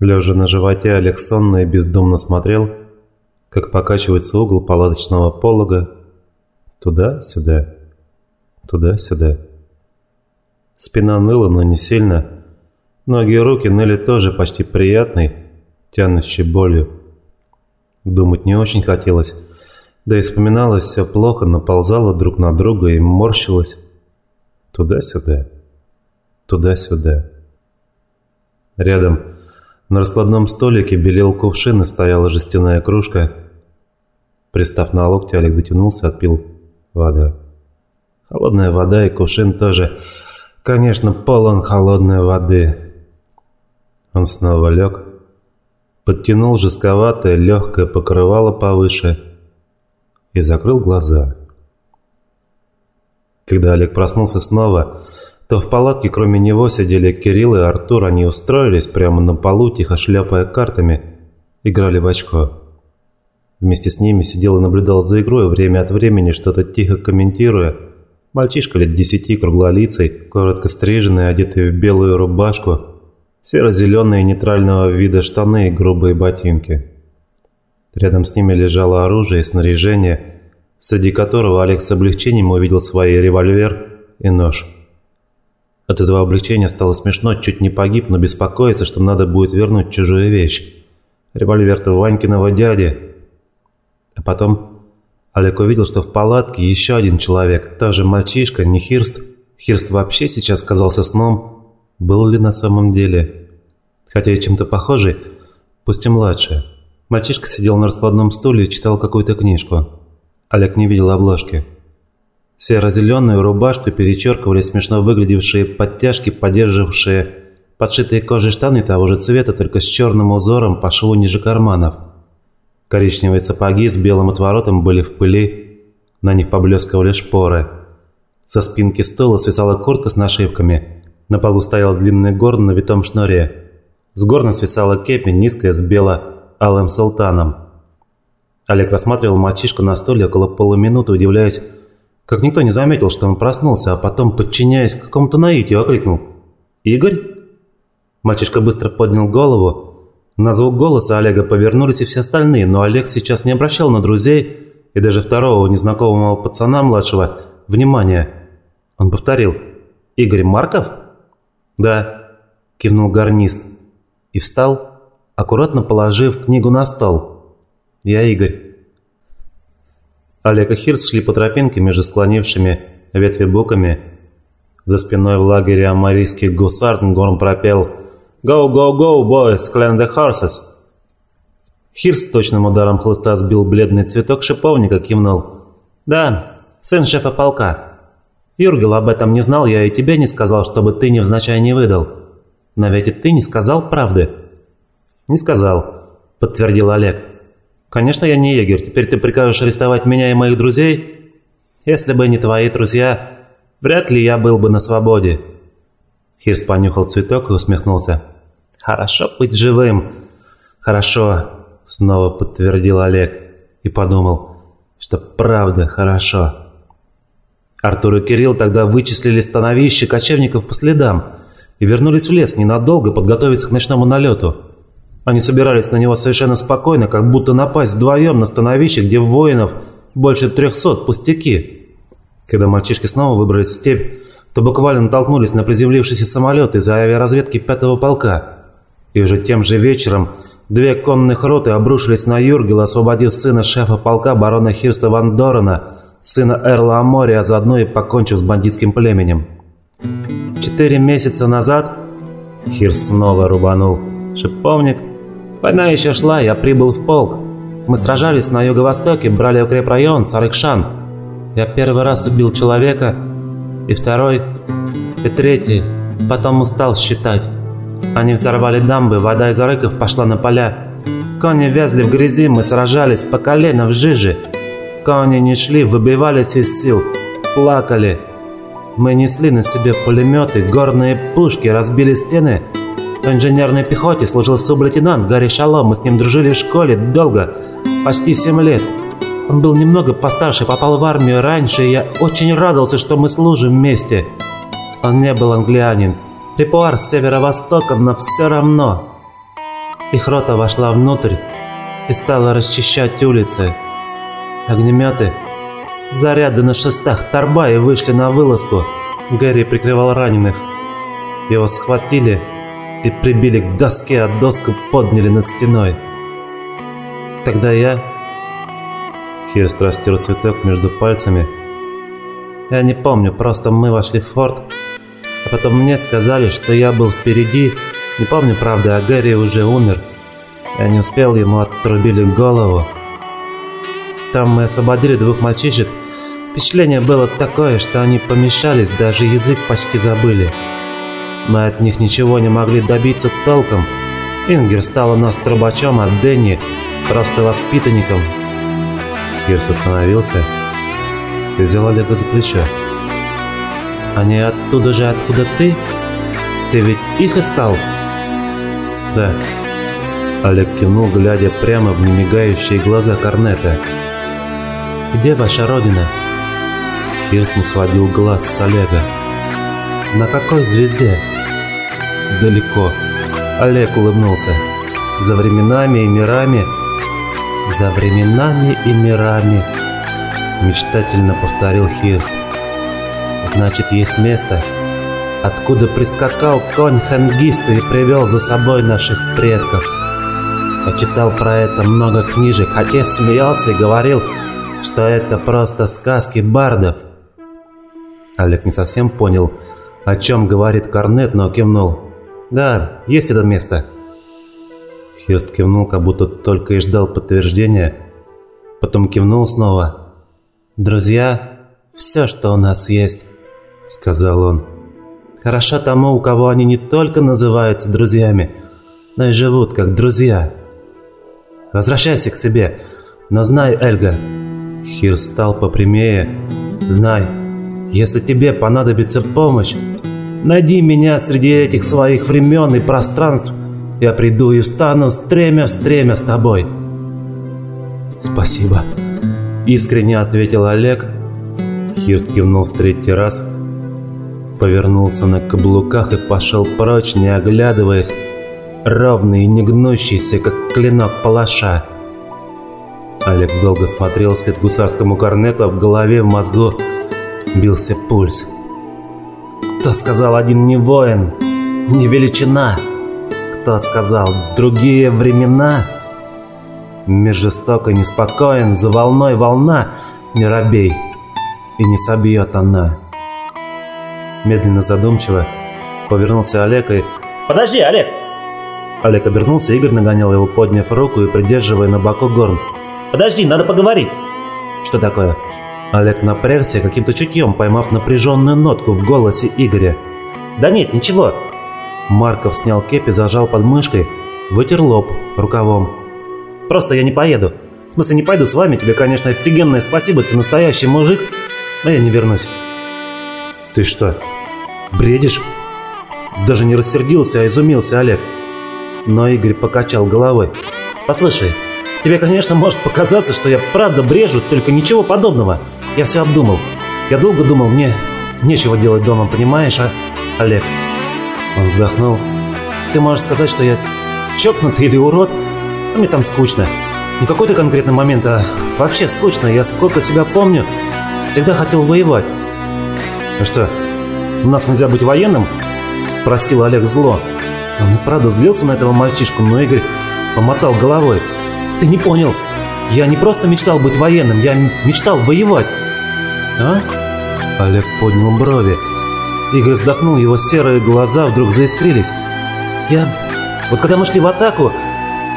Лежа на животе, Олег сонно и бездумно смотрел, как покачивается угол палаточного полога. Туда-сюда, туда-сюда. Спина ныла, но не сильно. Ноги и руки ныли тоже почти приятной, тянущей болью. Думать не очень хотелось. Да и вспоминалось все плохо, наползало друг на друга и морщилось. Туда-сюда, туда-сюда. Рядом на раскладном столике белел кувшин и стояла жестяная кружка. Пристав на локти, Олег дотянулся, отпил вода. Холодная вода и кувшин тоже. Конечно, полон холодной воды. Он снова лег, подтянул жестковатое, легкое покрывало повыше и закрыл глаза. Когда Олег проснулся снова, то в палатке кроме него сидели Кирилл и Артур. Они устроились прямо на полу, тихо шлепая картами, играли в очко. Вместе с ними сидел и наблюдал за игрой, время от времени что-то тихо комментируя. Мальчишка лет десяти, круглолицый, коротко стриженный, одетый в белую рубашку, серо-зеленые нейтрального вида штаны и грубые ботинки. Рядом с ними лежало оружие и снаряжение, среди которого Олег с облегчением увидел свой револьвер и нож. От этого облегчения стало смешно, чуть не погиб, но беспокоится, что надо будет вернуть чужую вещь. Револьвер-то Ванькиного дяди. А потом Олег увидел, что в палатке еще один человек, тоже мальчишка, не Хирст. Хирст вообще сейчас казался сном. Был ли на самом деле? Хотя и чем-то похожий, пусть и младше. Мальчишка сидел на раскладном стуле и читал какую-то книжку. Олег не видел обложки. Серо-зеленую рубашку перечеркивали смешно выглядевшие подтяжки, поддерживавшие подшитые кожей штаны того же цвета, только с черным узором по шву ниже карманов. Коричневые сапоги с белым отворотом были в пыли, на них поблескивали шпоры. Со спинки стула свисала куртка с нашивками, на полу стоял длинный горн на витом шнуре. С горна свисала кепи, низкая, с бело-алым султаном. Олег рассматривал мальчишку на столе около полуминуты, удивляясь, как никто не заметил, что он проснулся, а потом, подчиняясь какому-то наитию, окликнул «Игорь?». Мальчишка быстро поднял голову. На звук голоса Олега повернулись и все остальные, но Олег сейчас не обращал на друзей и даже второго незнакомого пацана младшего внимания. Он повторил «Игорь Марков?» «Да», – кивнул гарнист и встал, аккуратно положив книгу на стол. «Я Игорь». Олег и Хирс шли по тропинке между склонившими ветви буками. За спиной в лагере амарийских гусар Горм пропел «Go, go, go, boys, clean the horses!» Хирс точным ударом хлыста сбил бледный цветок шиповника, кивнул. «Да, сын шефа полка. Юргел об этом не знал, я и тебе не сказал, чтобы ты невзначай не выдал. Но ведь и ты не сказал правды». «Не сказал», — подтвердил Олег. «Конечно, я не егерь. Теперь ты прикажешь арестовать меня и моих друзей? Если бы не твои друзья, вряд ли я был бы на свободе». Хирс понюхал цветок и усмехнулся. «Хорошо быть живым». «Хорошо», — снова подтвердил Олег и подумал, что правда хорошо. Артур и Кирилл тогда вычислили становище кочевников по следам и вернулись в лес ненадолго подготовиться к ночному налету. Они собирались на него совершенно спокойно, как будто напасть вдвоем на становище, где воинов больше трехсот, пустяки. Когда мальчишки снова выбрались в степь, то буквально натолкнулись на приземлившийся самолет из авиаразведки пятого полка. И уже тем же вечером две конных роты обрушились на Юргела, освободив сына шефа полка барона Хирста Ван Дорена, сына Эрла Амори, а заодно и покончив с бандитским племенем. Четыре месяца назад Хирс снова рубанул шиповник, Война еще шла, я прибыл в полк. Мы сражались на юго-востоке, брали укрепрайон Сарыкшан. Я первый раз убил человека, и второй, и третий. Потом устал считать. Они взорвали дамбы, вода из арыков пошла на поля. Кони вязли в грязи, мы сражались по колено в жиже. Кони не шли, выбивались из сил, плакали. Мы несли на себе пулеметы, горные пушки, разбили стены – в инженерной пехоте служил сублейтенант Гарри Шалом. Мы с ним дружили в школе долго, почти 7 лет. Он был немного постарше, попал в армию раньше, и я очень радовался, что мы служим вместе. Он не был англианин. Репуар с северо-востока, но все равно. Их рота вошла внутрь и стала расчищать улицы. Огнеметы, заряды на шестах торба и вышли на вылазку. Гэри прикрывал раненых. Его схватили и прибили к доске, а доску подняли над стеной. Тогда я... Хирст растер цветок между пальцами. Я не помню, просто мы вошли в форт, а потом мне сказали, что я был впереди. Не помню, правда, а Гэри уже умер. Я не успел, ему отрубили голову. Там мы освободили двух мальчишек. Впечатление было такое, что они помешались, даже язык почти забыли. Мы от них ничего не могли добиться толком. Ингер стал у нас трубачом, а Дэнни просто воспитанником. Кирс остановился и взял Олега за плечо. «Они оттуда же, откуда ты? Ты ведь их искал?» «Да». Олег кивнул, глядя прямо в немигающие глаза Корнета. «Где ваша родина?» Хирс не сводил глаз с Олега. «На какой звезде?» «Далеко». Олег улыбнулся. «За временами и мирами...» «За временами и мирами...» Мечтательно повторил Хирст. «Значит, есть место, откуда прискакал конь Хангиста и привел за собой наших предков. Я читал про это много книжек. Отец смеялся и говорил, что это просто сказки бардов. Олег не совсем понял, о чем говорит Корнет, но кивнул. «Да, есть это место». Хёст кивнул, как будто только и ждал подтверждения. Потом кивнул снова. «Друзья, все, что у нас есть», — сказал он. «Хорошо тому, у кого они не только называются друзьями, но и живут как друзья. Возвращайся к себе, но знай, Эльга...» Хир стал попрямее. «Знай, если тебе понадобится помощь, найди меня среди этих своих времен и пространств. Я приду и встану стремя в стремя с тобой». «Спасибо», — искренне ответил Олег. Хирст кивнул в третий раз, повернулся на каблуках и пошел прочь, не оглядываясь, ровный и не гнущийся, как клинок палаша. Олег долго смотрел вслед гусарскому корнету, а в голове, в мозгу бился пульс. Кто сказал один не воин, не величина? Кто сказал другие времена? Мир жестоко неспокоен, за волной волна, не робей, и не собьет она. Медленно задумчиво повернулся Олег и... «Подожди, Олег!» Олег обернулся, Игорь нагонял его, подняв руку и придерживая на боку горн. «Подожди, надо поговорить!» «Что такое?» Олег напрягся каким-то чутьем, поймав напряженную нотку в голосе Игоря. «Да нет, ничего!» Марков снял кепи, зажал под мышкой, вытер лоб рукавом. «Просто я не поеду. В смысле, не пойду с вами. Тебе, конечно, офигенное спасибо, ты настоящий мужик, но я не вернусь». «Ты что, бредишь?» Даже не рассердился, а изумился Олег. Но Игорь покачал головой. «Послушай, тебе, конечно, может показаться, что я правда брежу, только ничего подобного. Я все обдумал. Я долго думал, мне нечего делать дома, понимаешь, а, Олег?» Он вздохнул. «Ты можешь сказать, что я чокнутый или урод, а мне там скучно. Не какой-то конкретный момент, а вообще скучно. Я сколько себя помню, всегда хотел воевать». «А что, у нас нельзя быть военным?» Спросил Олег зло. Он правда злился на этого мальчишку, но Игорь помотал головой. «Ты не понял. Я не просто мечтал быть военным, я мечтал воевать». «А?» Олег поднял брови. Игорь вздохнул, его серые глаза вдруг заискрились. «Я... Вот когда мы шли в атаку,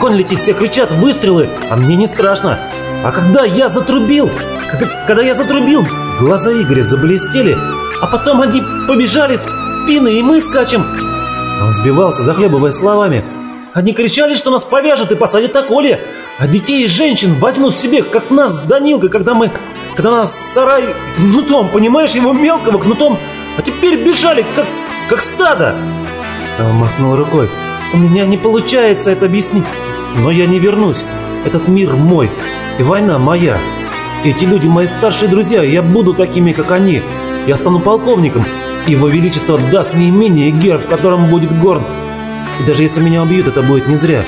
конь летит, все кричат, выстрелы, а мне не страшно. А когда я затрубил, когда, когда я затрубил, глаза Игоря заблестели, а потом они побежали спины, и мы скачем. Он сбивался, захлебывая словами. Они кричали, что нас повяжут и посадят на коле, а детей и женщин возьмут себе, как нас с Данилкой, когда мы... Когда нас сарай кнутом, понимаешь, его мелкого кнутом, а теперь бежали, как, как стадо. Он махнул рукой. У меня не получается это объяснить, но я не вернусь. Этот мир мой, и война моя. Эти люди мои старшие друзья, и я буду такими, как они. Я стану полковником, его Величество даст мне имение и герб, в котором будет горд. И даже если меня убьют, это будет не зря.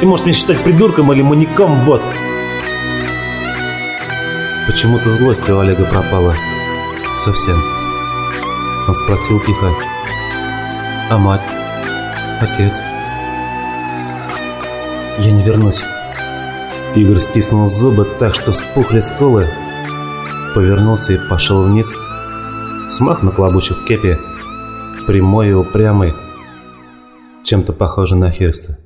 не можешь меня считать придурком или маньяком, вот. Почему-то злость у Олега пропала. Совсем. Он спросил тихо. А мать? Отец? Я не вернусь. Игорь стиснул зубы так, что вспухли скулы. Повернулся и пошел вниз. Смах наклобучив кепи. Прямой и упрямый. Чем-то похожий на Хирста.